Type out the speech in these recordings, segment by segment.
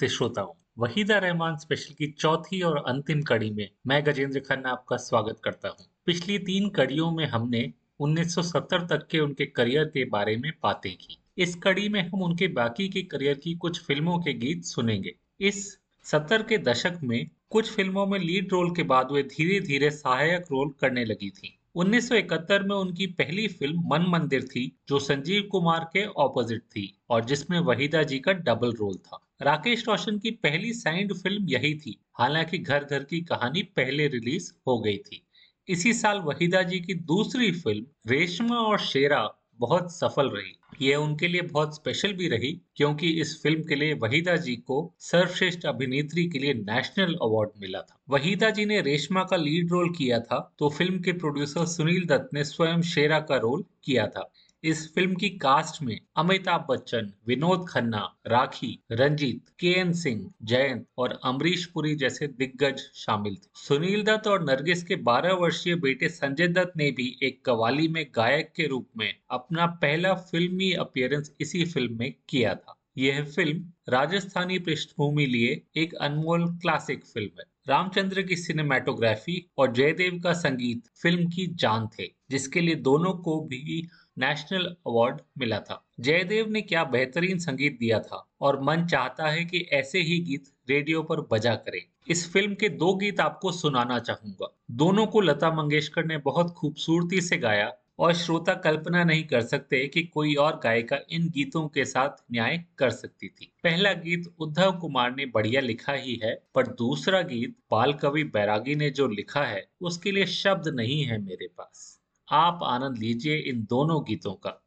नमस्ते श्रोताओं वहीदा रहमान स्पेशल की चौथी और अंतिम कड़ी में मैं गजेंद्र खन्ना आपका स्वागत करता हूँ। पिछली तीन कड़ियों में हमने 1970 तक के उनके करियर के बारे में बातें की। इस कड़ी में हम उनके बाकी के करियर की कुछ फ़िल्मों के गीत सुनेंगे। इस सत्तर के दशक में कुछ फ़िल्मों में लीड रोल के बाद वे धीरे धीरे सहायक रोल करने लगी थी। 1971 में उनकी पहली फ़िल्म मन मंदिर थी, जो संजीव कुमार के ऑपोजिट थी और जिसमें वहीदा जी का डबल रोल था। राकेश रोशन की पहली साइंड फ़िल्म यही थी, हालाँकि घर घर की कहानी पहले रिलीज़ हो गई थी। इसी साल वहीदा जी की दूसरी फ़िल्म रेशमा और शेरा, बहुत सफल रही। यह उनके लिए बहुत स्पेशल भी रही, क्योंकि इस फ़िल्म के लिए वहीदा जी को सर्वश्रेष्ठ अभिनेत्री के लिए नेशनल अवार्ड मिला था। वहीदा जी ने रेशमा का लीड रोल किया था तो फ़िल्म के प्रोड्यूसर सुनील दत्त ने स्वयं शेरा का रोल किया था। इस फ़िल्म की कास्ट में अमिताभ बच्चन, विनोद खन्ना, राखी, रंजीत के एन सिंह, जयंत और अमरीश पुरी जैसे दिग्गज शामिल थे। सुनील दत्त और नरगिस के 12 वर्षीय बेटे संजय दत्त ने भी एक कवाली में गायक के रूप में अपना पहला फिल्मी अपियरेंस इसी फ़िल्म में किया था। यह फ़िल्म राजस्थानी पृष्ठभूमि लिए एक अनमोल क्लासिक फ़िल्म है। रामचंद्र की सिनेमाटोग्राफी और जयदेव का संगीत फ़िल्म की जान थे, जिसके लिए दोनों को भी नेशनल अवार्ड मिला था। जयदेव ने क्या बेहतरीन संगीत दिया था और मन चाहता है कि ऐसे ही गीत रेडियो पर बजा करें। इस फ़िल्म के दो गीत आपको सुनाना चाहूँगा। दोनों को लता मंगेशकर ने बहुत खूबसूरती से गाया और श्रोता कल्पना नहीं कर सकते कि कोई और गायिका इन गीतों के साथ न्याय कर सकती थी। पहला गीत उद्धव कुमार ने बढ़िया लिखा ही है, पर दूसरा गीत बाल कवि बैरागी ने जो लिखा है, उसके लिए शब्द नहीं है मेरे पास। आप आनंद लीजिए इन दोनों गीतों का।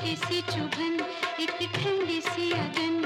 सी चुभन एक ठंडी सी अगन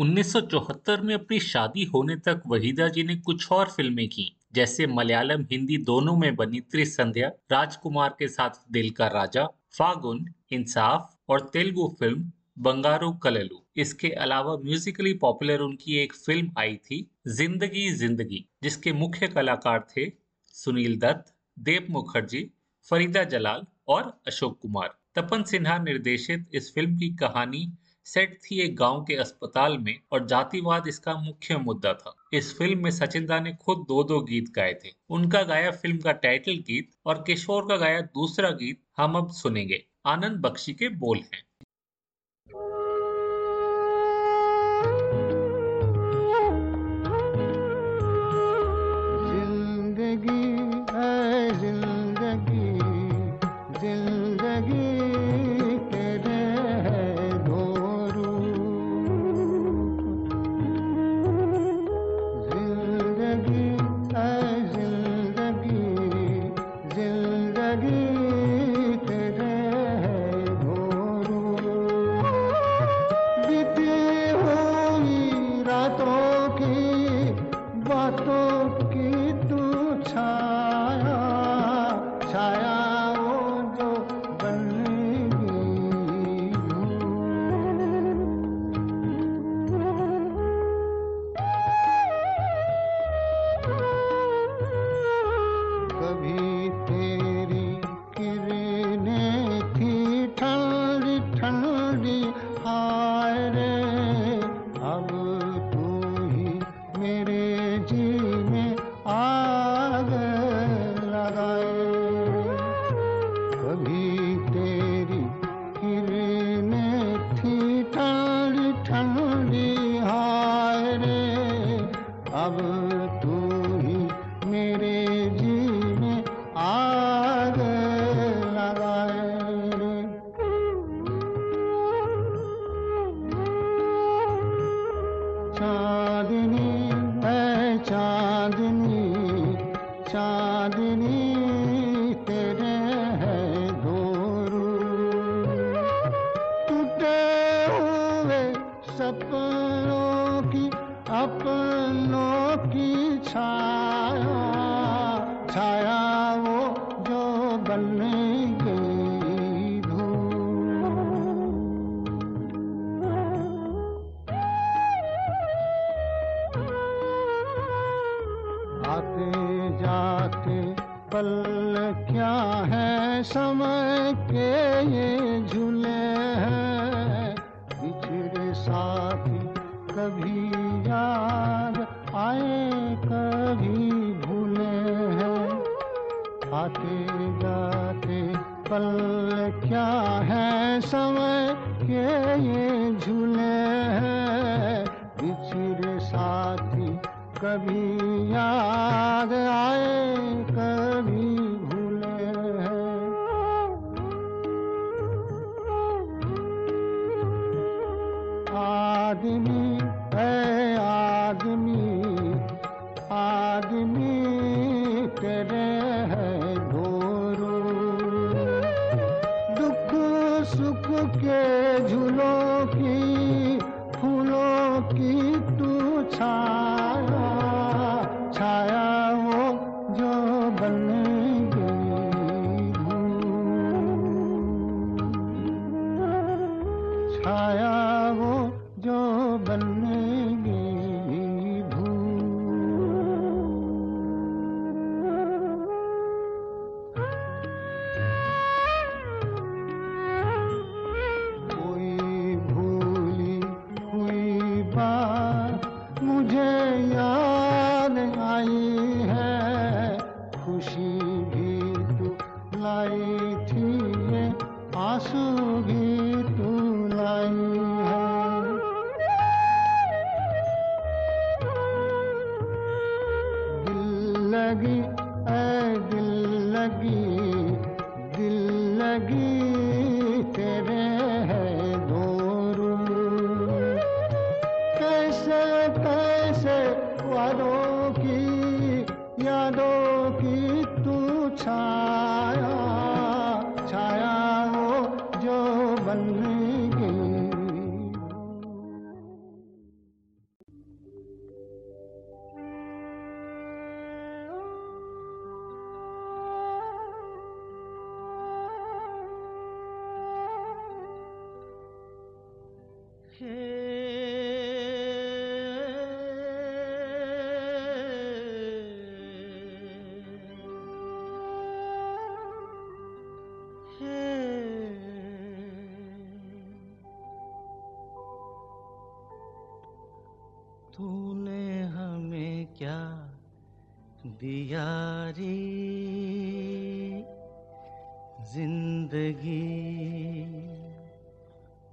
1974 में अपनी शादी होने तक वहीदा जी ने कुछ और फ़िल्में की, जैसे मलयालम हिंदी दोनों में बनी त्रिसंध्या, राजकुमार के साथ दिल का राजा, फागुन, इंसाफ और तेलुगु फ़िल्म बंगारू कललू। इसके अलावा म्यूजिकली पॉपुलर उनकी एक फ़िल्म आई थी, ज़िंदगी ज़िंदगी, जिसके मुख्य कलाकार थे सुनील दत्त, देव मुखर्जी, फरीदा जलाल और अशोक कुमार। तपन सिन्हा निर्देशित इस फ़िल्म की कहानी सेट थी एक गाँव के अस्पताल में और जातिवाद इसका मुख्य मुद्दा था। इस फ़िल्म में सचिन दा ने खुद दो दो गीत गाए थे। उनका गाया फ़िल्म का टाइटल गीत और किशोर का गाया दूसरा गीत हम अब सुनेंगे। आनंद बख्शी के बोल हैं। साथ कभी याद आए, कभी भूले हैं। आते जाते पल क्या है, समय के ये झूले हैं। बिछिर साथी कभी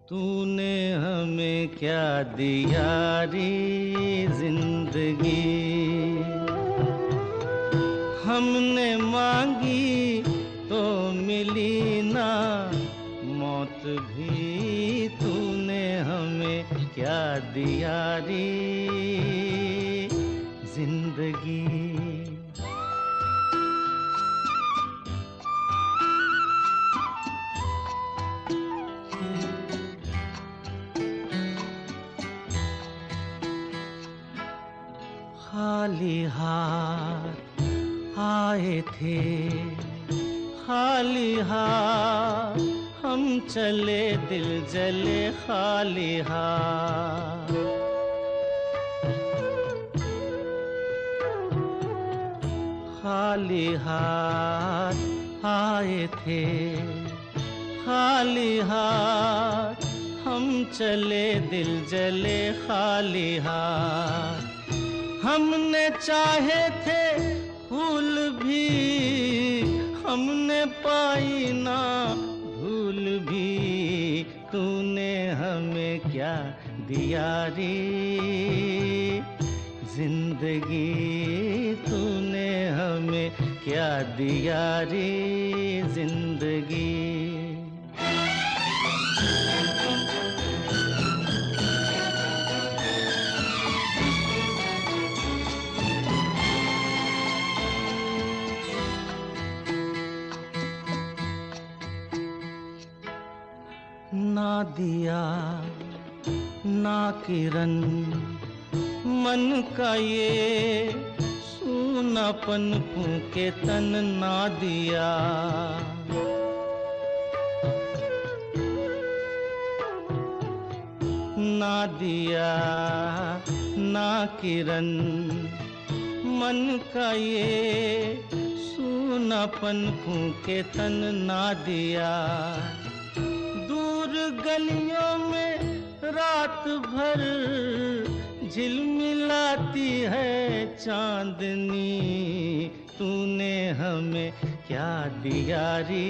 तूने हमें क्या दिया रे ज़िंदगी? हमने मांगी तो मिली ना, मौत भी तूने हमें क्या दिया रे ज़िंदगी? हार, आए थे। खाली हार, हम चले दिल जले खाली हार। खाली हार, आए थे। खाली हार, हम चले दिल जले खाली हार। हमने चाहे थे फूल भी, हमने पाई ना भूल भी। तूने हमें क्या दिया रे? ज़िंदगी तूने हमें क्या दिया रे? ज़िंदगी ना दिया, ना किरण, मन का ये सूनापन फूके तन ना दिया। ना दिया, ना किरण, मन का ये सूनापन फूके तन ना दिया। दूर गलियों में रात भर झिलमिलाती है चांदनी। तूने हमें क्या दिया रे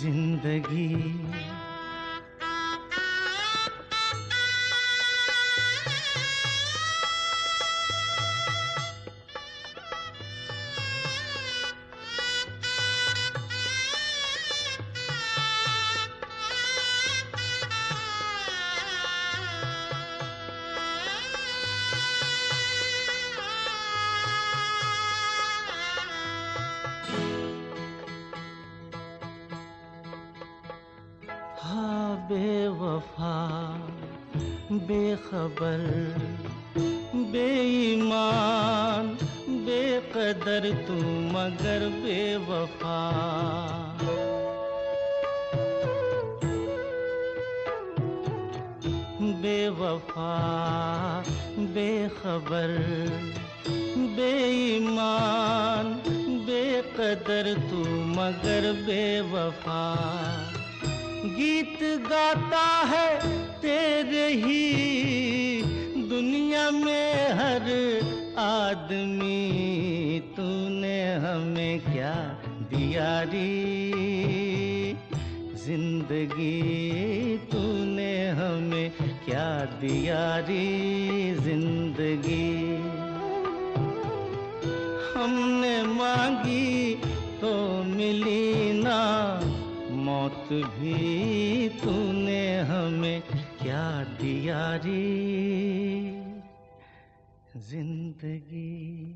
ज़िंदगी बेवफा बेखबर बेईमान बेकदर तू मगर बेवफा। बेवफा बेखबर बेईमान बेकदर तू मगर बेवफा। गीत गाता है तेरे ही दुनिया में हर आदमी, तूने हमें क्या दिया रे? ज़िंदगी तूने हमें क्या दिया रे? ज़िंदगी हमने मांगी तो मिली ना मौत भी तूने हमें क्या दिया रे? ज़िंदगी।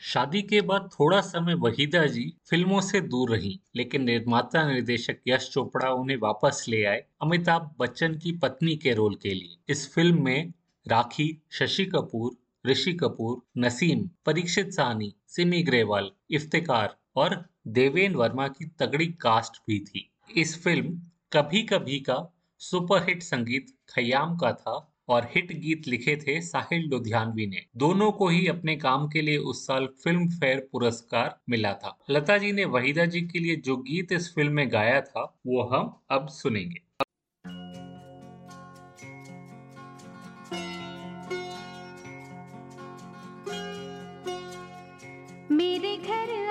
शादी के बाद थोड़ा समय वहीदा जी फ़िल्मों से दूर रहीं, लेकिन निर्माता निर्देशक यश चोपड़ा उन्हें वापस ले आए अमिताभ बच्चन की पत्नी के रोल के लिए। इस फ़िल्म में राखी शशि कपूर ऋषि कपूर नसीम परीक्षित साहनी सिमी ग्रेवाल इफ्तिकार और देवेन वर्मा की तगड़ी कास्ट भी थी। इस फ़िल्म कभी कभी का सुपरहिट संगीत खयाम का था और हिट गीत लिखे थे साहिल लुधियानवी ने। दोनों को ही अपने काम के लिए उस साल फ़िल्म फेयर पुरस्कार मिला था। लता जी ने वहीदा जी के लिए जो गीत इस फ़िल्म में गाया था, वो हम अब सुनेंगे। मेरे घर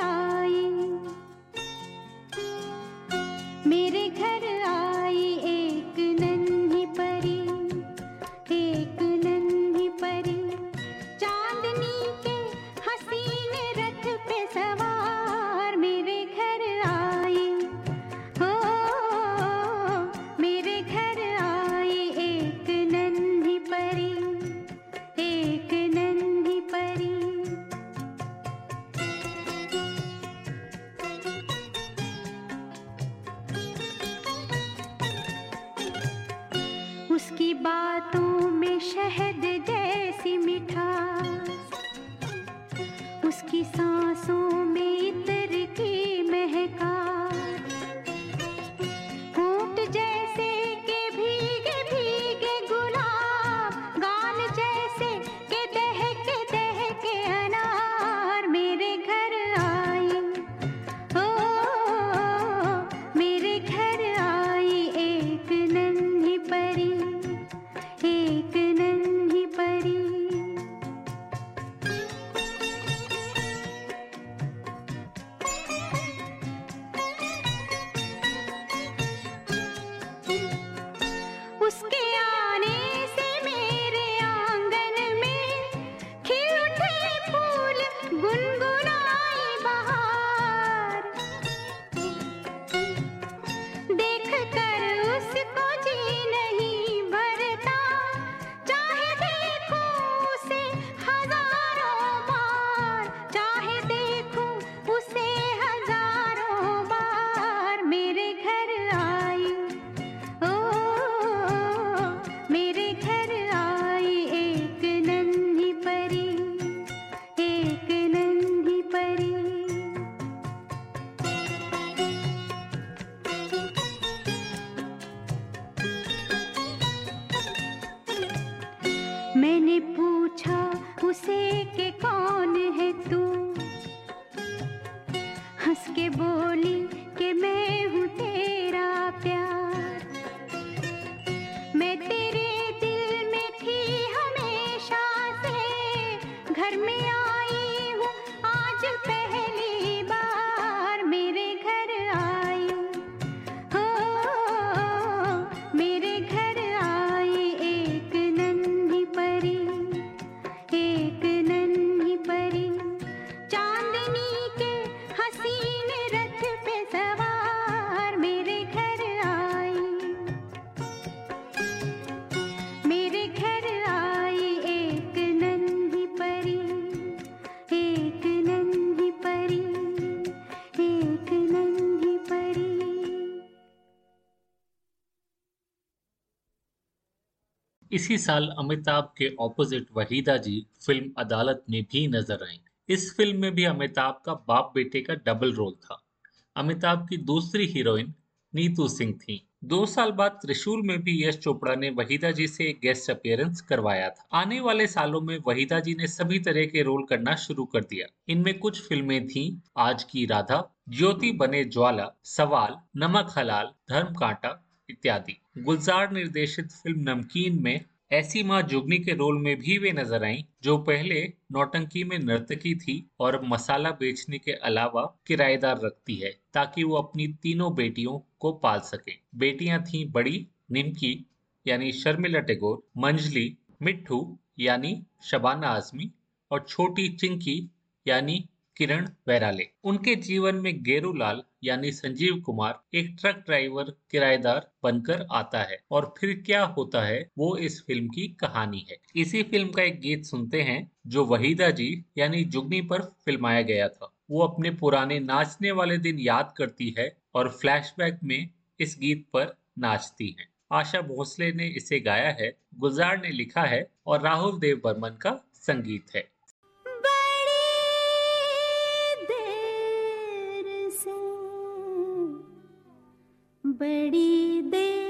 एक नन्ही इसी साल अमिताभ के ऑपोजिट वहीदा जी फ़िल्म अदालत में भी नज़र आई। इस फ़िल्म में भी अमिताभ का बाप बेटे का डबल रोल था। अमिताभ की दूसरी हीरोइन नीतू सिंह थी। दो साल बाद त्रिशूल में भी यश चोपड़ा ने वहीदा जी से एक गेस्ट अपीयरेंस करवाया था। आने वाले सालों में वहीदा जी ने सभी तरह के रोल करना शुरू कर दिया। इनमें कुछ फ़िल्में थीं आज की राधा, ज्योति बने ज्वाला, सवाल, नमक हलाल, धर्म कांटा इत्यादि। गुलजार निर्देशित फ़िल्म नमकीन में ऐसी माँ जुगनी के रोल में भी वे नज़र आईं, जो पहले नौटंकी में नर्तकी थी और मसाला बेचने के अलावा किराएदार रखती है, ताकि वो अपनी तीनों बेटियों को पाल सके। बेटियाँ थीं बड़ी, निमकी, यानी शर्मिला टेगोर, मंजली, मिट्ठू, यानी शबाना आजमी, और छोटी चिंकी, यानी किरण वैराले उनके जीवन में गेरूलाल यानी संजीव कुमार एक ट्रक ड्राइवर किराएदार बनकर आता है और फिर क्या होता है, वो इस फ़िल्म की कहानी है। इसी फ़िल्म का एक गीत सुनते हैं, जो वहीदा जी यानी जुगनी पर फिल्माया गया था। वो अपने पुराने नाचने वाले दिन याद करती है और फ्लैशबैक में इस गीत पर नाचती है। आशा भोसले ने इसे गाया है, गुलजार ने लिखा है और राहुल देव बर्मन का संगीत है। बड़ी देर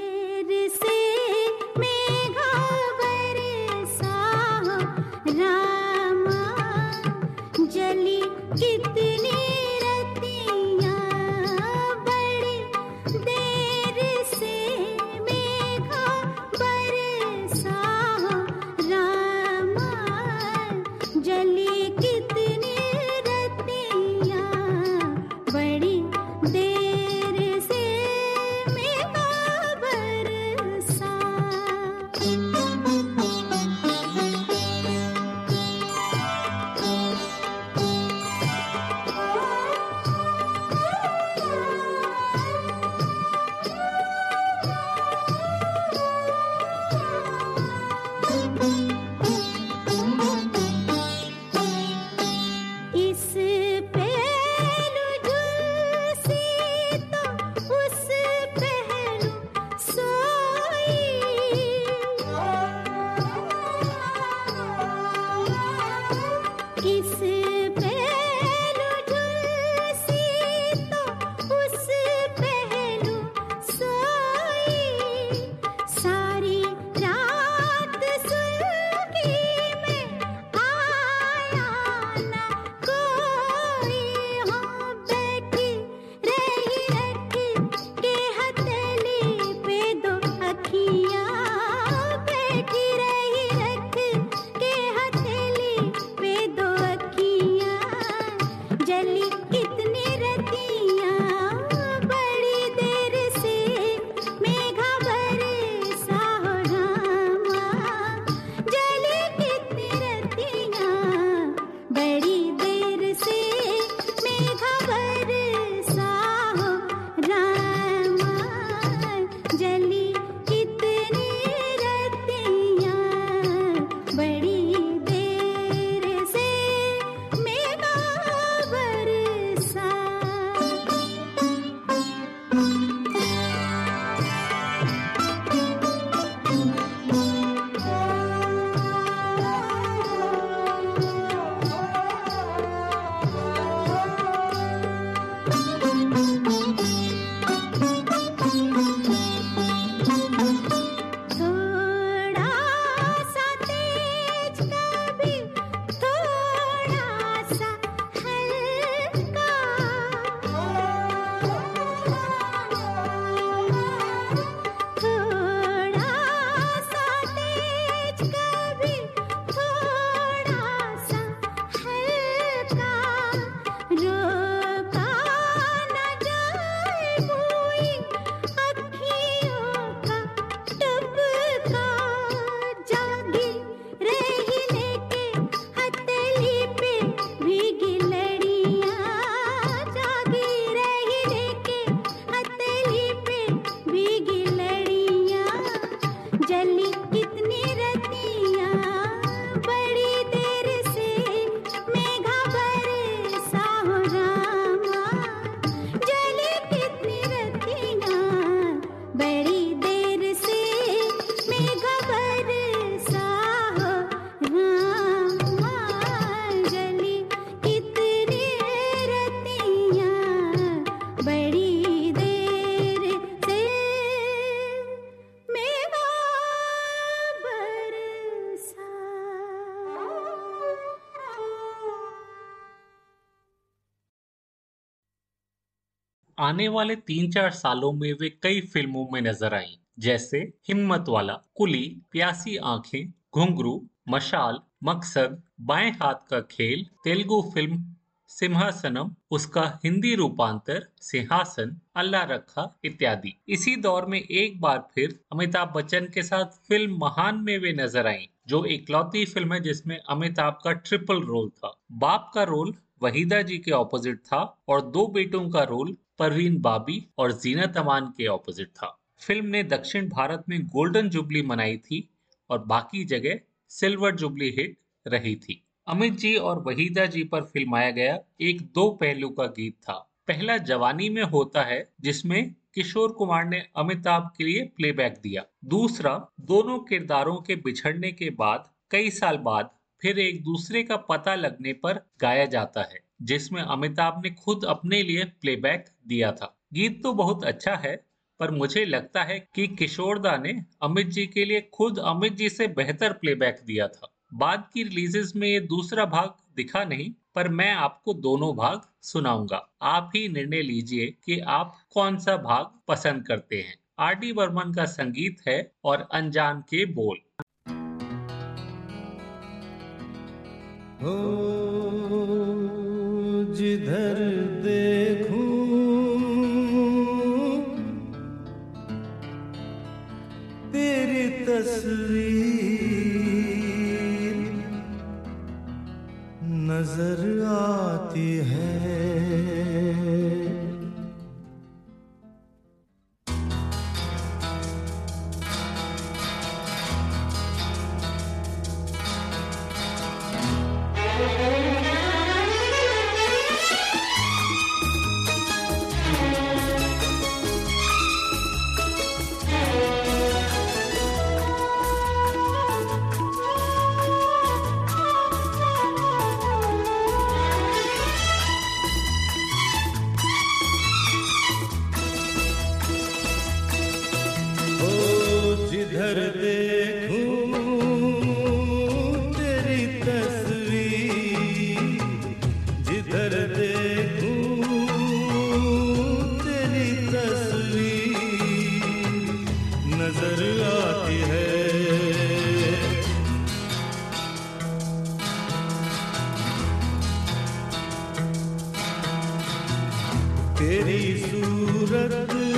आने वाले तीन चार सालों में वे कई फ़िल्मों में नज़र आई, जैसे हिम्मत वाला, कुली, प्यासी आँखें, घुंघरू, मशाल, मकसद, बाएँ हाथ का खेल, तेलुगु फ़िल्म सिंहासनम, उसका हिंदी रूपांतर, सिंहासन, अल्लाह रखा, इत्यादि। इसी दौर में एक बार फिर अमिताभ बच्चन के साथ फ़िल्म महान में वे नज़र आईं, जो इकलौती फ़िल्म है जिसमें अमिताभ का ट्रिपल रोल था। बाप का रोल वहीदा जी के ऑपोजिट था और दो बेटों का रोल परवीन बाबी और जीनत अमान के ऑपोजिट था। फ़िल्म ने दक्षिण भारत में गोल्डन जुबली मनाई थी और बाकी जगह सिल्वर जुबली हिट रही थी। अमित जी और वहीदा जी पर फिल्माया गया एक दो पहलू का गीत था। पहला जवानी में होता है, जिसमें किशोर कुमार ने अमिताभ के लिए प्लेबैक दिया। दूसरा, दोनों किरदारों के बिछड़ने के बाद, कई साल बाद, फिर एक दूसरे का पता लगने पर गाया जाता है। जिसमें अमिताभ ने खुद अपने लिए प्लेबैक दिया था। गीत तो बहुत अच्छा है, पर मुझे लगता है कि किशोरदा ने अमित जी के लिए खुद अमित जी से बेहतर प्लेबैक दिया था। बाद की रिलीजेस में ये दूसरा भाग दिखा नहीं, पर मैं आपको दोनों भाग सुनाऊँगा। आप ही निर्णय लीजिए कि आप कौन सा भाग पसंद करते हैं। आर डी बर्मन का संगीत है और अनजान के बोल। हो जिधर देखूँ। तेरी तस्वीर नज़र आती है। तेरी सूरत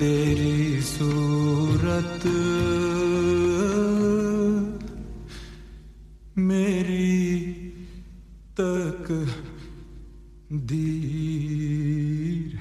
तेरी सूरत। मेरी तक दीर।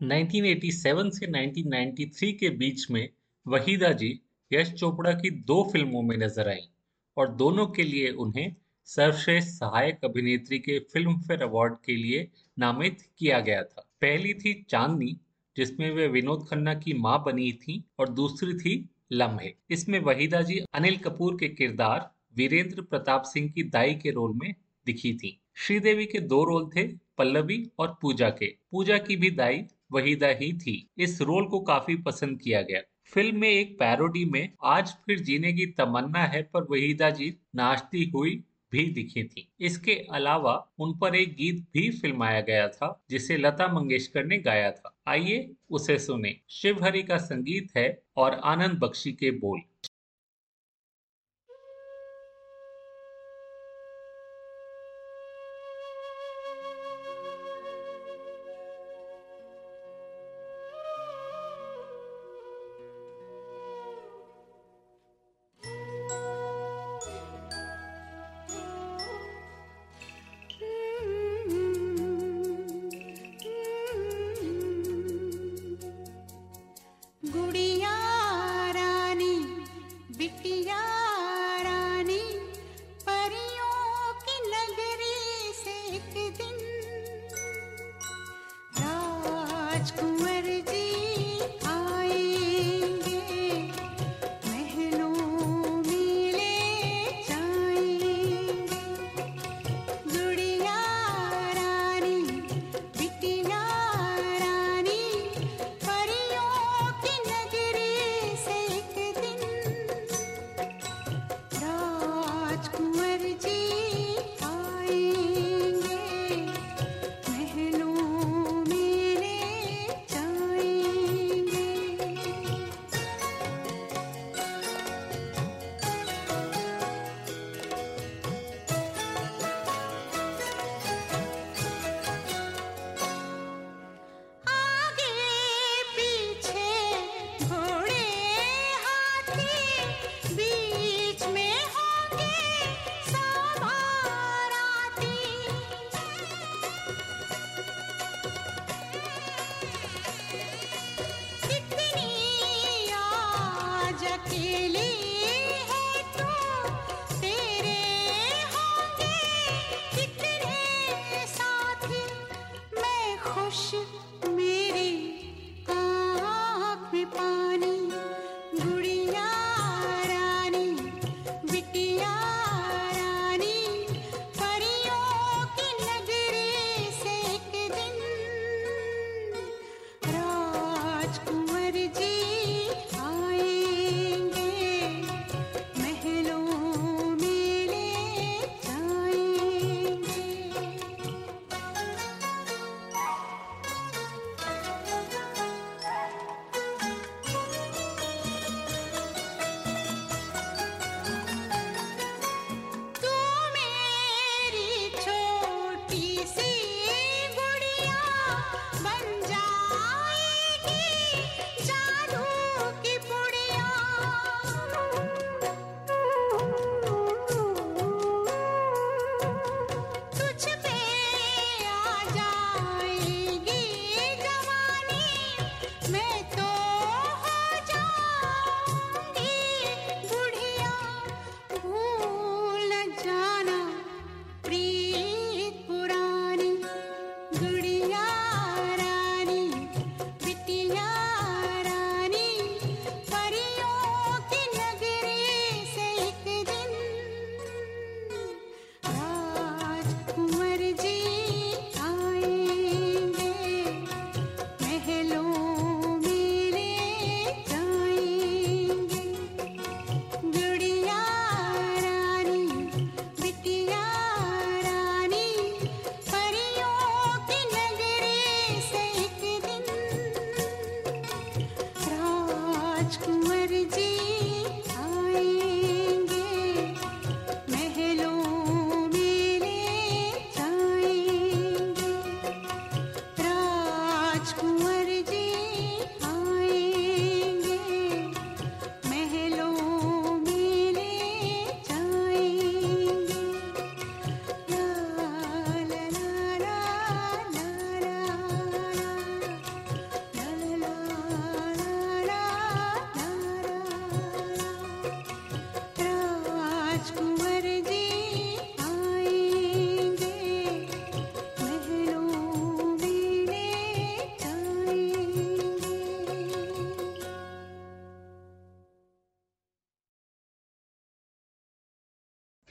है 1987 से 1993 के बीच में वहीदा जी, यश चोपड़ा की दो फ़िल्मों में नज़र आईं और दोनों के लिए उन्हें सर्वश्रेष्ठ सहायक अभिनेत्री के फ़िल्म फेयर अवार्ड के लिए नामित किया गया था। पहली थी चांदनी, जिसमें वे विनोद खन्ना की माँ बनी थी और दूसरी थी लम्हे। इसमें वहीदा जी, अनिल कपूर के किरदार, वीरेंद्र प्रताप सिंह की दाई के रोल में दिखी थी। श्रीदेवी के दो रोल थे, पल्लवी और पूजा के। पूजा की भी दाई वहीदा ही थी। इस रोल को काफ़ी पसंद किया गया। फ़िल्म में एक पैरोडी में आज फिर जीने की तमन्ना है, पर वहीदा जी नाचती हुई भी दिखी थी। इसके अलावा उन पर एक गीत भी फिल्माया गया था, जिसे लता मंगेशकर ने गाया था। आइए उसे सुने। शिवहरि का संगीत है और आनंद बख्शी के बोल।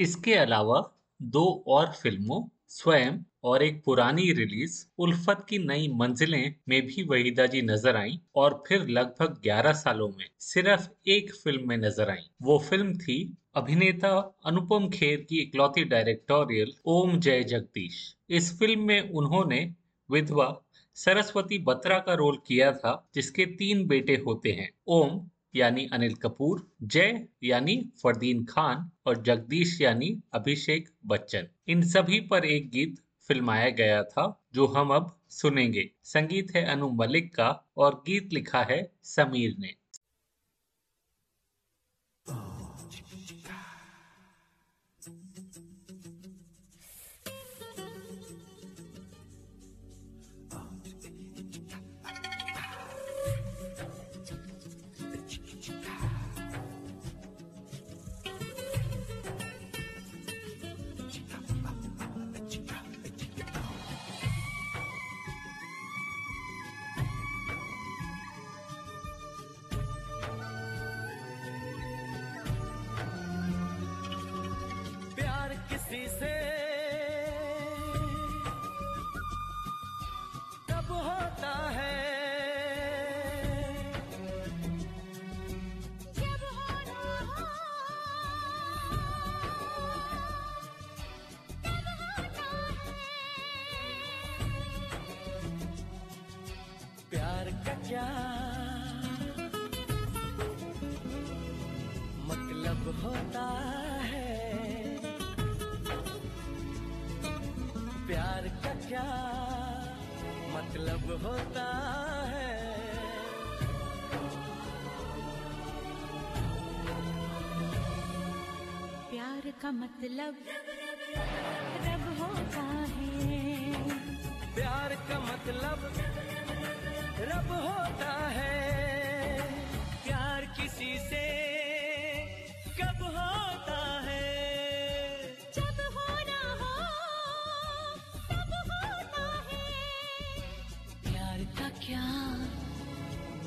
इसके अलावा दो और फ़िल्मों, स्वयं और एक पुरानी रिलीज़, उल्फत की नई मंजिलें में भी वहीदा जी नज़र आईं और फिर लगभग 11 सालों में सिर्फ़ एक फ़िल्म में नज़र आईं। वो फ़िल्म थी अभिनेता अनुपम खेर की इकलौती डायरेक्टोरियल ओम जय जगदीश। इस फ़िल्म में उन्होंने विधवा सरस्वती बत्रा का रोल किया था, जिसके तीन बेटे होते हैं। ओम यानी अनिल कपूर, जय यानी फरदीन खान और जगदीश यानी अभिषेक बच्चन। इन सभी पर एक गीत फिल्माया गया था, जो हम अब सुनेंगे। संगीत है अनु मलिक का और गीत लिखा है समीर ने।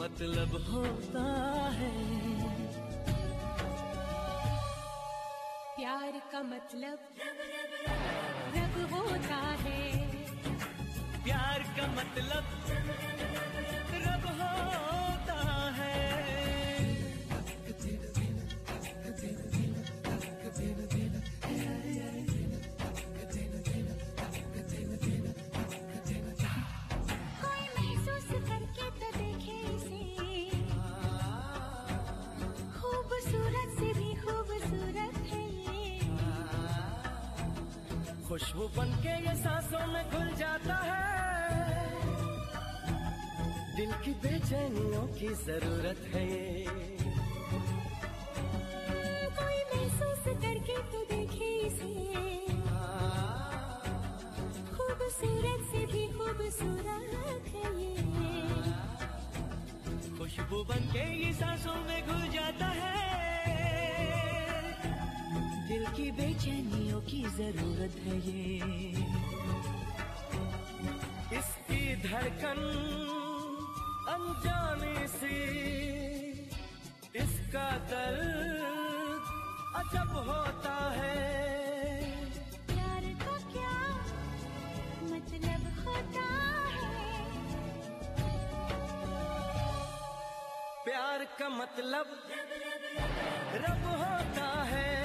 मतलब होता है। प्यार का मतलब रब होता है। प्यार का मतलब खुशबू बन के ये सांसों में घुल जाता है। दिल की बेचैनियों की ज़रूरत है ये। कोई महसूस करके तो देखे इसे। खूबसूरत से भी खूबसूरत है ये। खुशबू बन के ये सांसों में घुल जाता है। दिल की बेचैनियों की ज़रूरत है ये। इसकी धड़कन अनजाने से इसका दर्द अजब होता है। प्यार का क्या मतलब होता है? प्यार का मतलब रब होता है।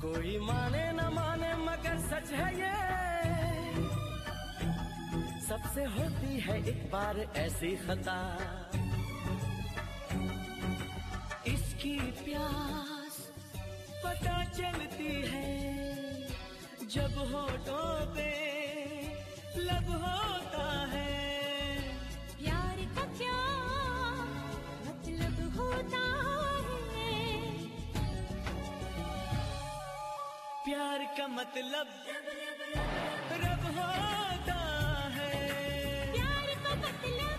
कोई माने न माने, मगर सच है ये। सबसे होती है एक बार ऐसी खता। इसकी प्यास पता चलती है, जब होठों पे लब होता प्यार का मतलब रब होता है। प्यार का मतलब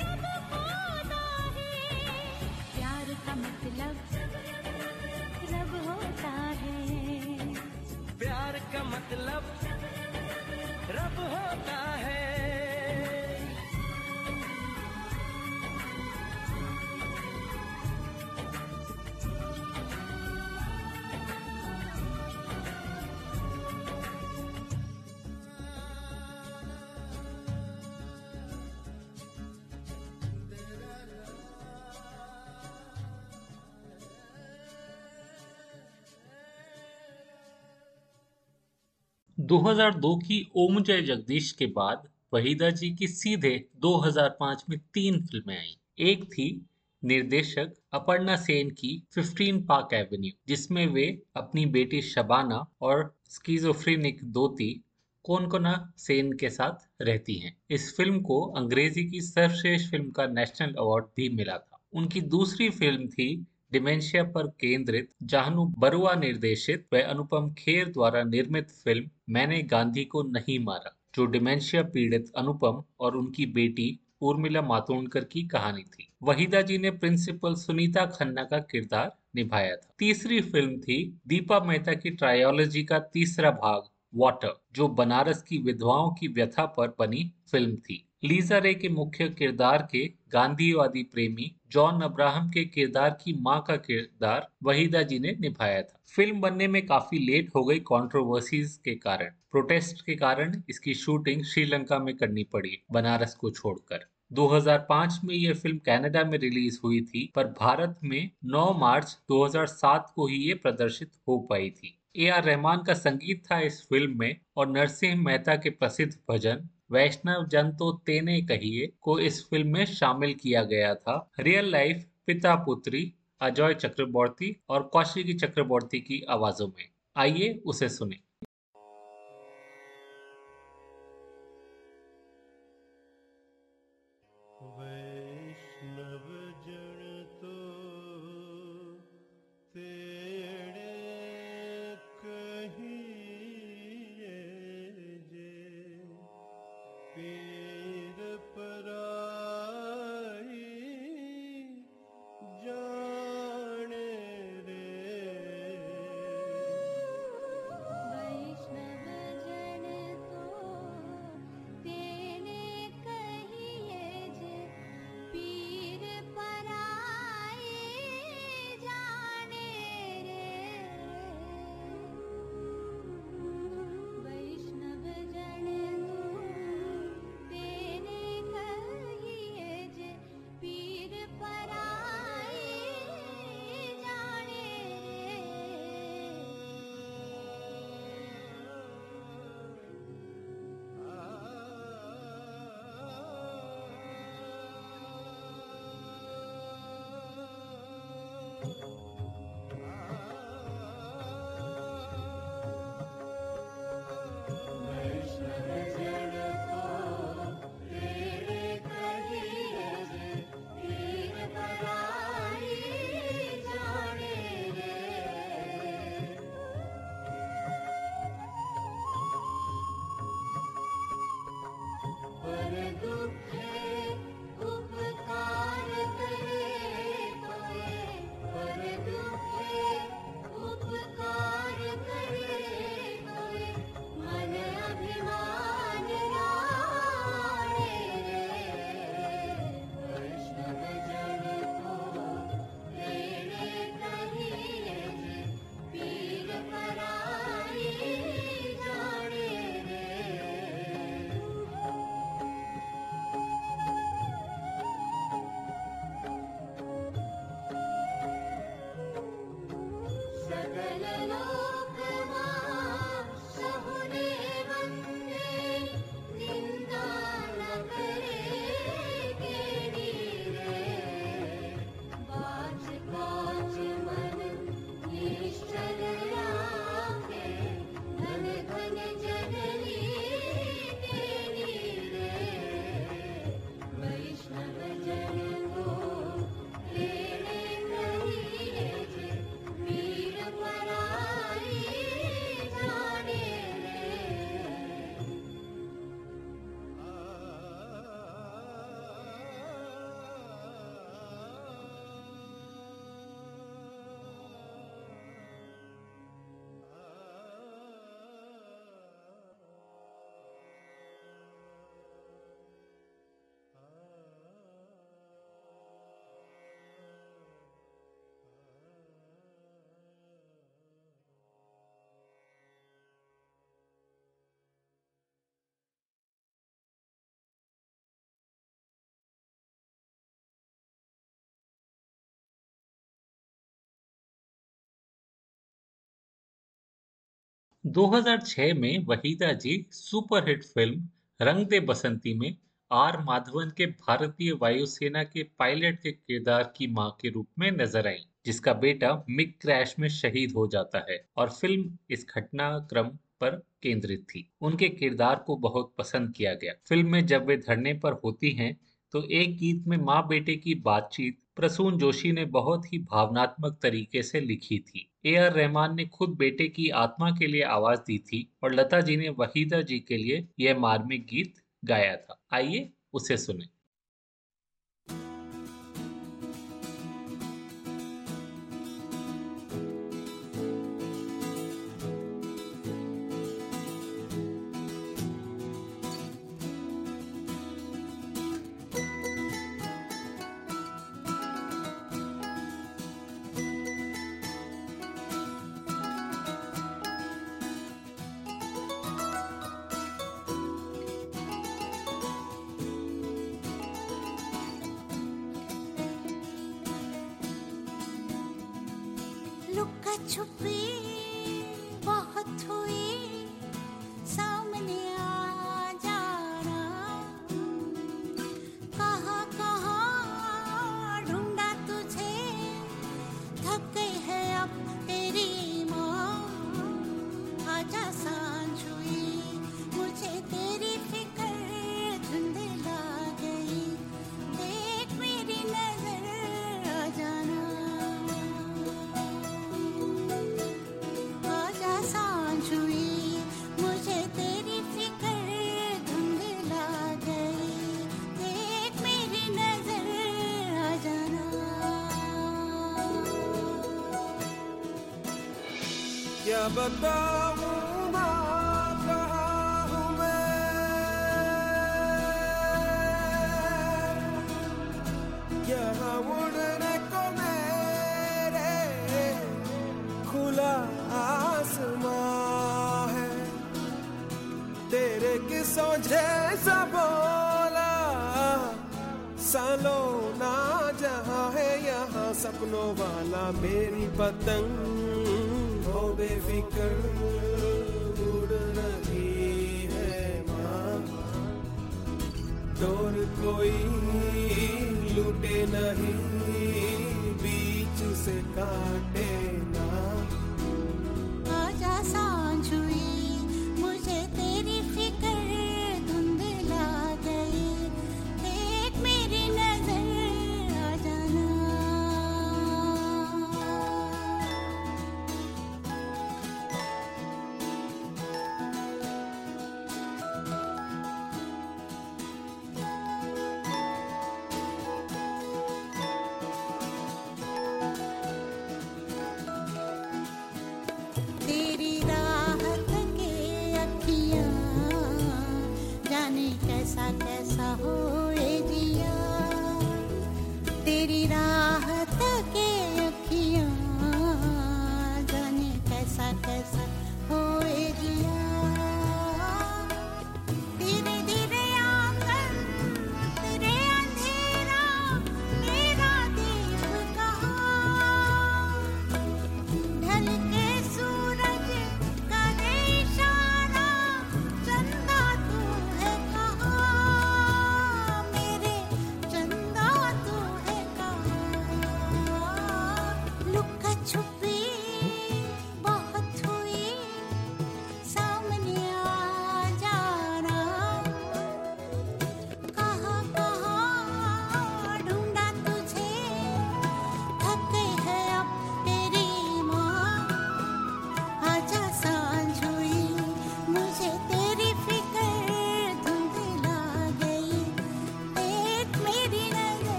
रब होता है। प्यार का मतलब रब होता है। प्यार का मतलब रब होता है। 2002 की ओम जय जगदीश के बाद वहीदा जी की सीधे 2005 में तीन फ़िल्में आई। एक थी निर्देशक अपर्णा सेन की 15 पार्क एवेन्यू, जिसमें वे अपनी बेटी शबाना और स्कीजोफ्रेनिक दोती कोनकोना सेन के साथ रहती हैं। इस फ़िल्म को अंग्रेज़ी की सर्वश्रेष्ठ फ़िल्म का नेशनल अवार्ड भी मिला था। उनकी दूसरी फ़िल्म थी डिमेंशिया पर केंद्रित जाहनु बरुआ निर्देशित व अनुपम खेर द्वारा निर्मित फ़िल्म मैंने गांधी को नहीं मारा, जो डिमेंशिया पीड़ित अनुपम और उनकी बेटी उर्मिला मातोंडकर की कहानी थी। वहीदा जी ने प्रिंसिपल सुनीता खन्ना का किरदार निभाया था। तीसरी फ़िल्म थी दीपा मेहता की ट्रायोलॉजी का तीसरा भाग वाटर जो बनारस की विधवाओं की व्यथा पर बनी फ़िल्म थी। लीजा रे के मुख्य किरदार के गांधीवादी प्रेमी जॉन अब्राहम के किरदार की माँ का किरदार वहीदा जी ने निभाया था। फ़िल्म बनने में काफ़ी लेट हो गई कंट्रोवर्सीज के कारण। प्रोटेस्ट के कारण इसकी शूटिंग श्रीलंका में करनी पड़ी बनारस को छोड़कर। 2005 में यह फ़िल्म कनाडा में रिलीज़ हुई थी, पर भारत में 9 मार्च 2007 को ही ये प्रदर्शित हो पाई थी। ए आर रहमान का संगीत था इस फ़िल्म में और नरसिंह मेहता के प्रसिद्ध भजन वैष्णव जन तो तेने कहिए को इस फ़िल्म में शामिल किया गया था। रियल लाइफ पिता पुत्री, अजय चक्रवर्ती और कौशिकी चक्रवर्ती की आवाजों में। आइए उसे सुने। 2006 में वहीदा जी सुपरहिट फ़िल्म रंग दे बसंती में आर माधवन के भारतीय वायुसेना के पायलट के किरदार की माँ के रूप में नज़र आई, जिसका बेटा मिग क्रैश में शहीद हो जाता है और फ़िल्म इस घटनाक्रम पर केंद्रित थी। उनके किरदार को बहुत पसंद किया गया। फ़िल्म में जब वे धरने पर होती हैं तो एक गीत में माँ बेटे की बातचीत प्रसून जोशी ने बहुत ही भावनात्मक तरीके से लिखी थी। ए आर रहमान ने खुद बेटे की आत्मा के लिए आवाज़ दी थी और लता जी ने वहीदा जी के लिए यह मार्मिक गीत गाया था। आइए उसे सुने। क्या बताऊँ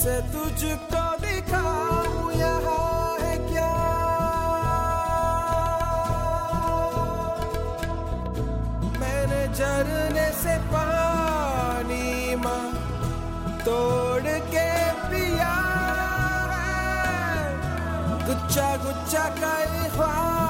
कैसे तुझको दिखाऊँ, यहाँ है क्या? मैंने झरने से पानी माँ तोड़ के पिया है। गुच्छा गुच्छा कई ख्वाबों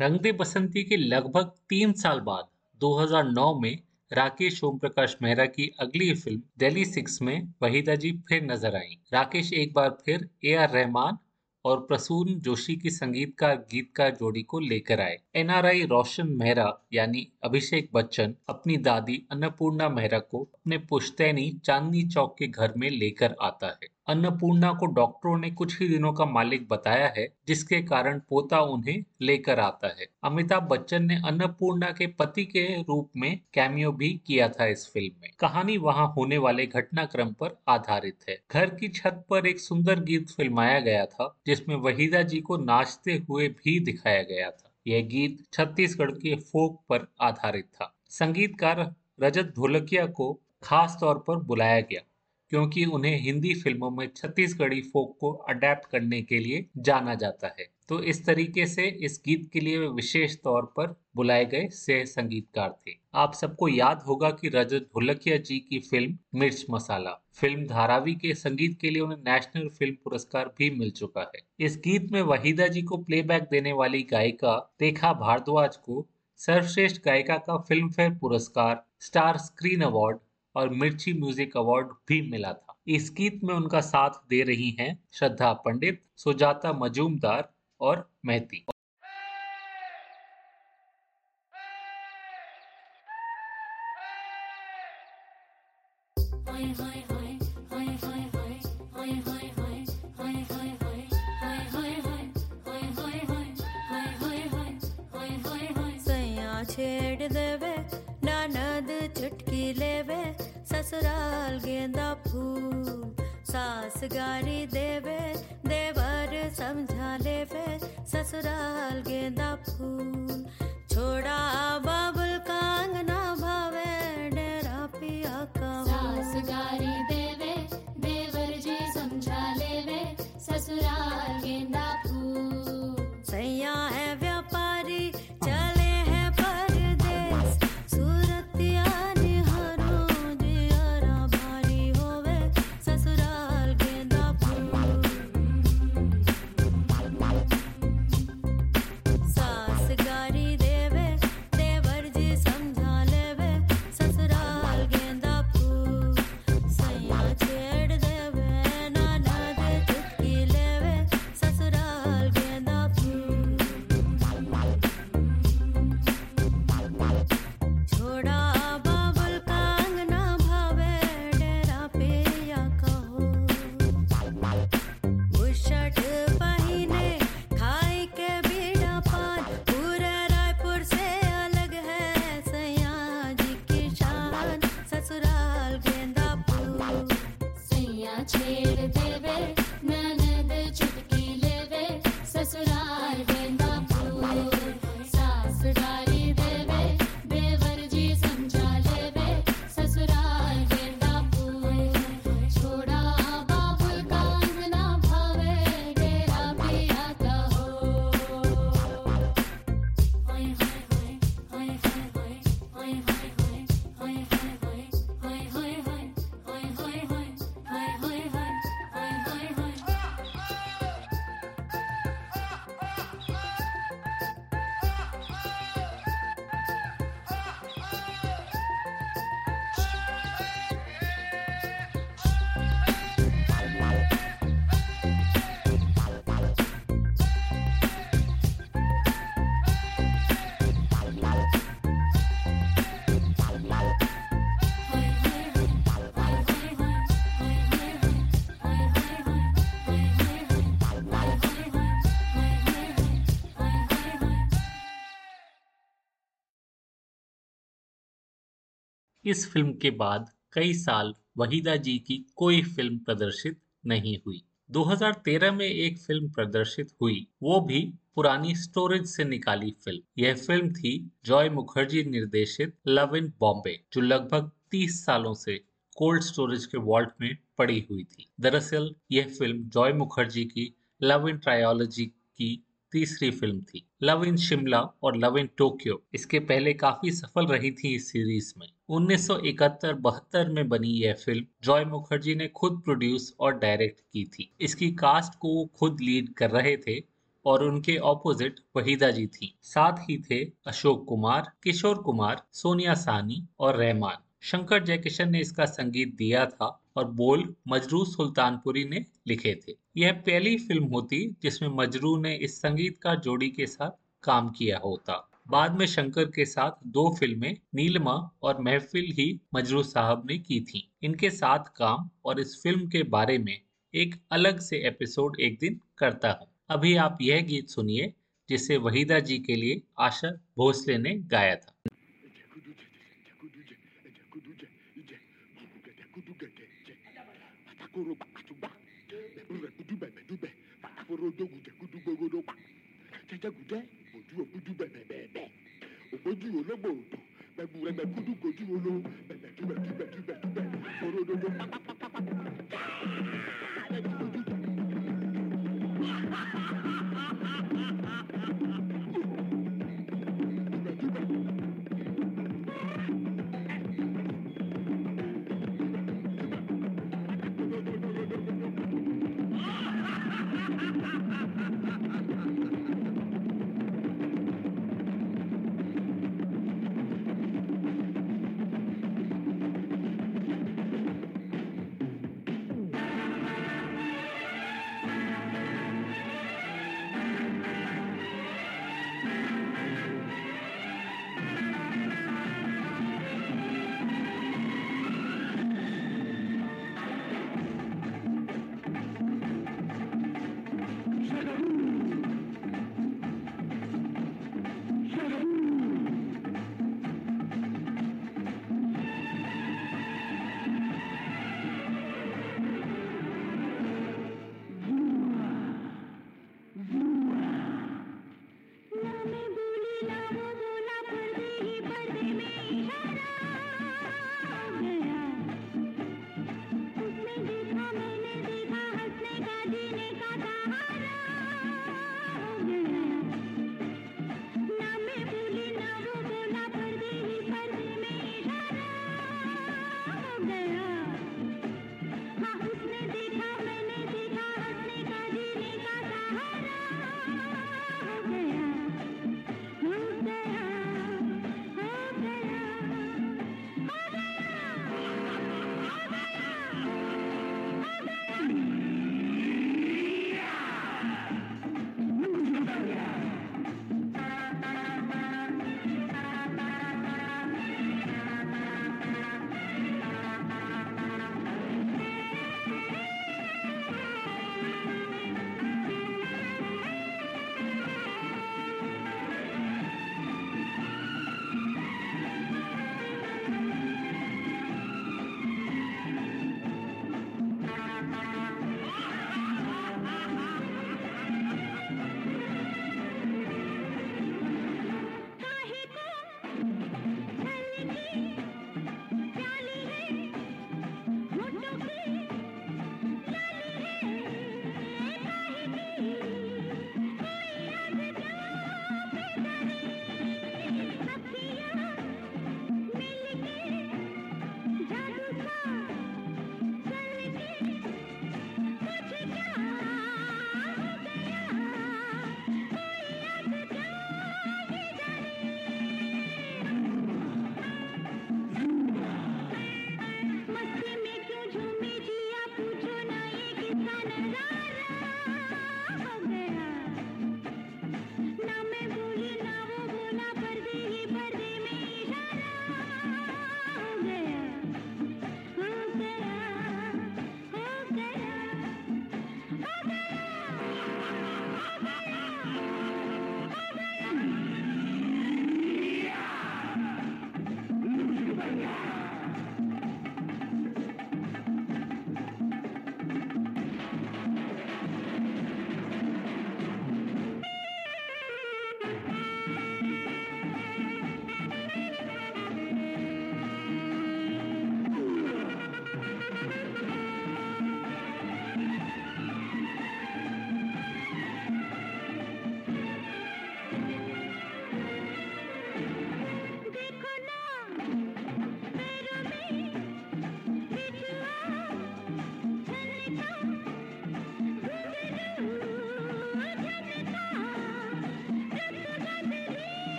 रंग दे बसंती के लगभग तीन साल बाद 2009 में राकेश ओम प्रकाश मेहरा की अगली फ़िल्म दिल्ली सिक्स में वहीदा जी फिर नज़र आई। राकेश एक बार फिर ए आर रहमान और प्रसून जोशी की संगीतकार गीतकार जोड़ी को लेकर आए। एनआरआई रोशन मेहरा यानी अभिषेक बच्चन अपनी दादी अन्नपूर्णा मेहरा को अपने पुश्तैनी चांदनी चौक के घर में लेकर आता है। अन्नपूर्णा को डॉक्टरों ने कुछ ही दिनों का मालिक बताया है, जिसके कारण पोता उन्हें लेकर आता है। अमिताभ बच्चन ने अन्नपूर्णा के पति के रूप में कैमियो भी किया था इस फ़िल्म में। कहानी वहाँ होने वाले घटनाक्रम पर आधारित है। घर की छत पर एक सुंदर गीत फिल्माया गया था, जिसमें वहीदा जी को नाचते हुए भी दिखाया गया था। यह गीत छत्तीसगढ़ के फोक पर आधारित था। संगीतकार रजत ढोलकिया को खास तौर पर बुलाया गया। क्योंकि उन्हें हिंदी फ़िल्मों में छत्तीसगढ़ी फोक को अडेप्ट करने के लिए जाना जाता है। तो इस तरीके से इस गीत के लिए वे विशेष तौर पर बुलाए गए सह संगीतकार थे। आप सबको याद होगा कि रजत ढोलकिया जी की फ़िल्म मिर्च मसाला, फ़िल्म धारावी के संगीत के लिए उन्हें नेशनल फ़िल्म पुरस्कार भी मिल चुका है। इस गीत में वहीदा जी को प्लेबैक देने वाली गायिका रेखा भारद्वाज को सर्वश्रेष्ठ गायिका का फ़िल्म फेयर पुरस्कार, स्टार स्क्रीन अवार्ड और मिर्ची म्यूज़िक अवार्ड भी मिला था। इस गीत में उनका साथ दे रही हैं श्रद्धा पंडित, सुजाता मजूमदार और मेहती। सास गारी देवे देवर समझा लेवे ससुराल गेंदा फूल। छोड़ा बाबुल इस फ़िल्म के बाद कई साल वहीदा जी की कोई फ़िल्म प्रदर्शित नहीं हुई। 2013 में एक फ़िल्म प्रदर्शित हुई, वो भी पुरानी स्टोरेज से निकाली फ़िल्म। यह फ़िल्म थी जॉय मुखर्जी निर्देशित लव इन बॉम्बे, जो लगभग 30 सालों से कोल्ड स्टोरेज के वॉल्ट में पड़ी हुई थी। दरअसल, यह फ़िल्म जॉय मुखर्जी की लव इन ट्रायोलॉजी की तीसरी फ़िल्म थी लव इन शिमला और लव इन टोक्यो इसके पहले काफ़ी सफल रही थी इस सीरीज़ में। 1971-72 में बनी यह फ़िल्म जॉय मुखर्जी ने खुद प्रोड्यूस और डायरेक्ट की थी। इसकी कास्ट को वो खुद लीड कर रहे थे और उनके ऑपोजिट वहीदा जी थी। साथ ही थे अशोक कुमार, किशोर कुमार, सोनिया सानी और रहमान। शंकर जयकिशन ने इसका संगीत दिया था और बोल मजरू सुल्तानपुरी ने लिखे थे। यह पहली फ़िल्म होती जिसमें मजरू ने इस संगीतकार जोड़ी के साथ काम किया होता। बाद में शंकर के साथ दो फ़िल्में, नीलमा और महफिल ही मजरू साहब ने की थी। इनके साथ काम और इस फ़िल्म के बारे में एक अलग से एपिसोड एक दिन करता हूँ। अभी आप यह गीत सुनिए, जिसे वहीदा जी के लिए आशा भोसले ने गाया था। akoro gbàtúgbà bẹ̀rù rẹ̀ kudu bẹ̀bẹ̀ dúbẹ̀ pàtàkùrọ̀ ojogun jẹ kudu gbogodo pa jẹjẹ gudẹ ojú o kudu bẹ̀bẹ̀ bẹ̀bẹ̀ ògbójú ológbò òdò bẹ̀bù rẹ̀ bẹ̀ kudu gojú olo bẹ̀bẹ̀ dúbẹ̀ dúbẹ̀ dúbẹ̀ dúbẹ̀ orododo pátápátápátá.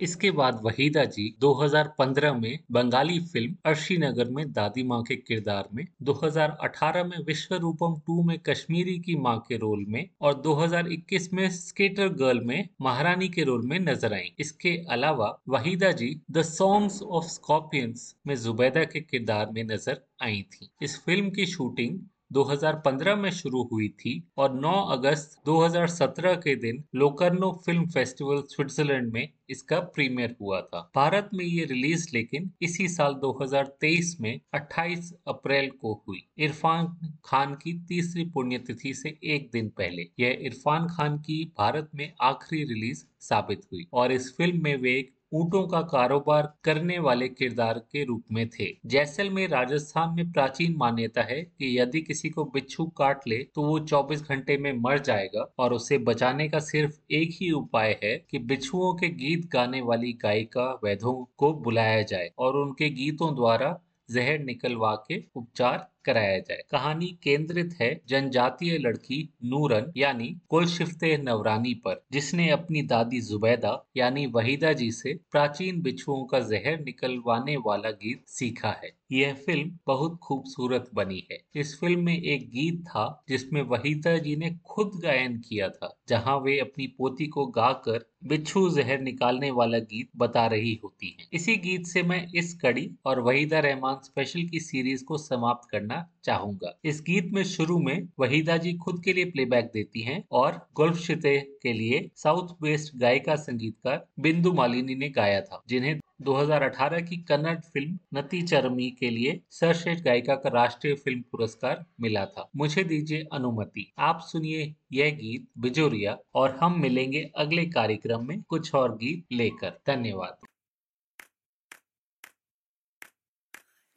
इसके बाद वहीदा जी 2015 में Bengali film Arshi नगर में दादी माँ के किरदार में 2018 में विश्व रूपम 2 में कश्मीरी की माँ के रोल में और 2021 में स्केटर गर्ल में महारानी के रोल में नज़र आई। इसके अलावा Waheeda ji The Songs of Scorpions में जुबैदा के किरदार में नज़र आई थी। इस फ़िल्म की शूटिंग 2015 में शुरू हुई थी और 9 अगस्त 2017 के दिन लोकर्नो फ़िल्म फेस्टिवल स्विट्जरलैंड में इसका प्रीमियर हुआ था। भारत में ये रिलीज़ लेकिन इसी साल 2023 में 28 अप्रैल को हुई। इरफान खान की तीसरी पुण्यतिथि से एक दिन पहले यह इरफान खान की भारत में आखिरी रिलीज़ साबित हुई और इस फ़िल्म में वे एक ऊंटों का कारोबार करने वाले किरदार के रूप में थे। जैसलमेर राजस्थान में प्राचीन मान्यता है कि यदि किसी को बिच्छू काट ले तो वो 24 घंटे में मर जाएगा और उसे बचाने का सिर्फ़ एक ही उपाय है कि बिच्छुओं के गीत गाने वाली गायिका वैधों को बुलाया जाए और उनके गीतों द्वारा जहर निकलवा के उपचार कराया जाए। कहानी केंद्रित है जनजातीय लड़की नूरन, यानी कुलशिफ्ते नवरानी पर, जिसने अपनी दादी जुबैदा, यानी वहीदा जी से प्राचीन बिच्छुओं का जहर निकलवाने वाला गीत सीखा है। यह फ़िल्म बहुत खूबसूरत बनी है। इस फ़िल्म में एक गीत था, जिसमें वहीदा जी ने खुद गायन किया था, जहाँ वे अपनी पोती को गाकर बिच्छू जहर निकालने वाला गीत बता रही होती हैं। इसी गीत से मैं इस कड़ी और वहीदा रहमान स्पेशल की सीरीज़ को समाप्त करना चाहूँगा। इस गीत में शुरू में वहीदा जी खुद के लिए प्लेबैक देती हैं और गुल्फशिते के लिए साउथ वेस्ट गायिका संगीतकार बिंदु मालिनी ने गाया था, जिन्हें 2018 की कन्नड़ फ़िल्म नती चरमी के लिए सर्वश्रेष्ठ गायिका का राष्ट्रीय फ़िल्म पुरस्कार मिला था। मुझे दीजिए अनुमति। आप सुनिए यह गीत बिजोरिया और हम मिलेंगे अगले कार्यक्रम में कुछ और गीत लेकर। धन्यवाद।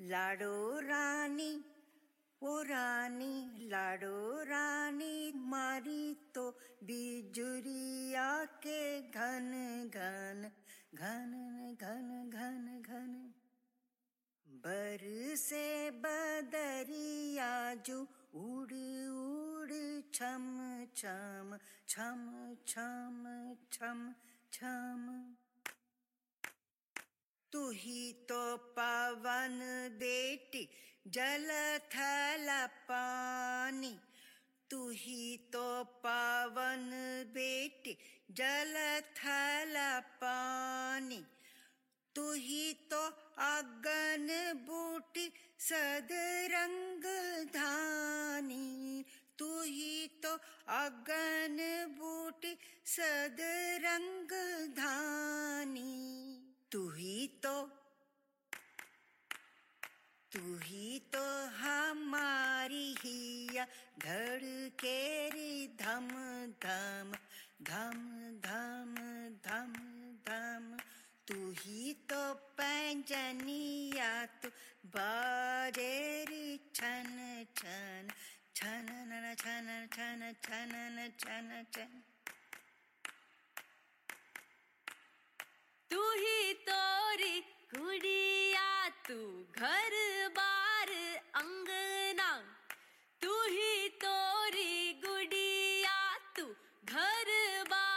लाडो रानी ओ रानी, लाडो रानी, मारी तो बिजुरिया के घन घन घन घन घन घन। बर से बदरिया जो उड़ उड़, छम छम छम छम छम छम। तू ही तो पवन बेटी जल थल पानी। तू ही तो पवन बेटी, जल थल पानी। तू ही तो अगन बूटी, सदरंग धानी। तू ही तो अगन बूटी, सदरंग धानी। तू ही तो तू ही तो हमारी हिया धड़केरी धम धम धम धम धम धम। तू ही तो पैंजनिया तू बाजेरी छन छन छन छन छन छन न छन छन। तू ही तोरी गुड़िया, तू घर बार अंगना। तू ही तोरी गुड़िया, तू घर बार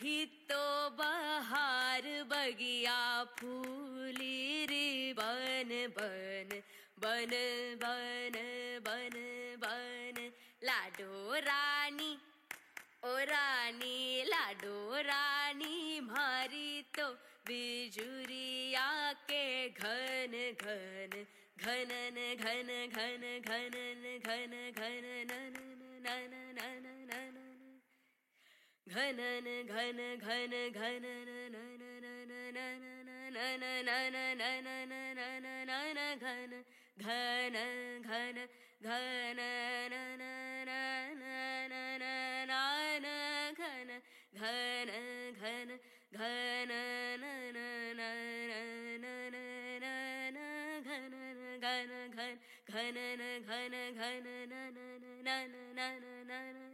ही तो बहार बगिया फूली रे बन बन बन बन बन बन लाडो रानी ओ रानी लाडो रानी मारी तो बिजुरिया के घन घन घनन घन घन घनन घन घन नन नन नन घन घन घन नन नन नन नन नन नन नन नन घन घन घन घन नन नन नन नन घन घन घन घन नन नन नन नन घन घन घन घन घन घन नन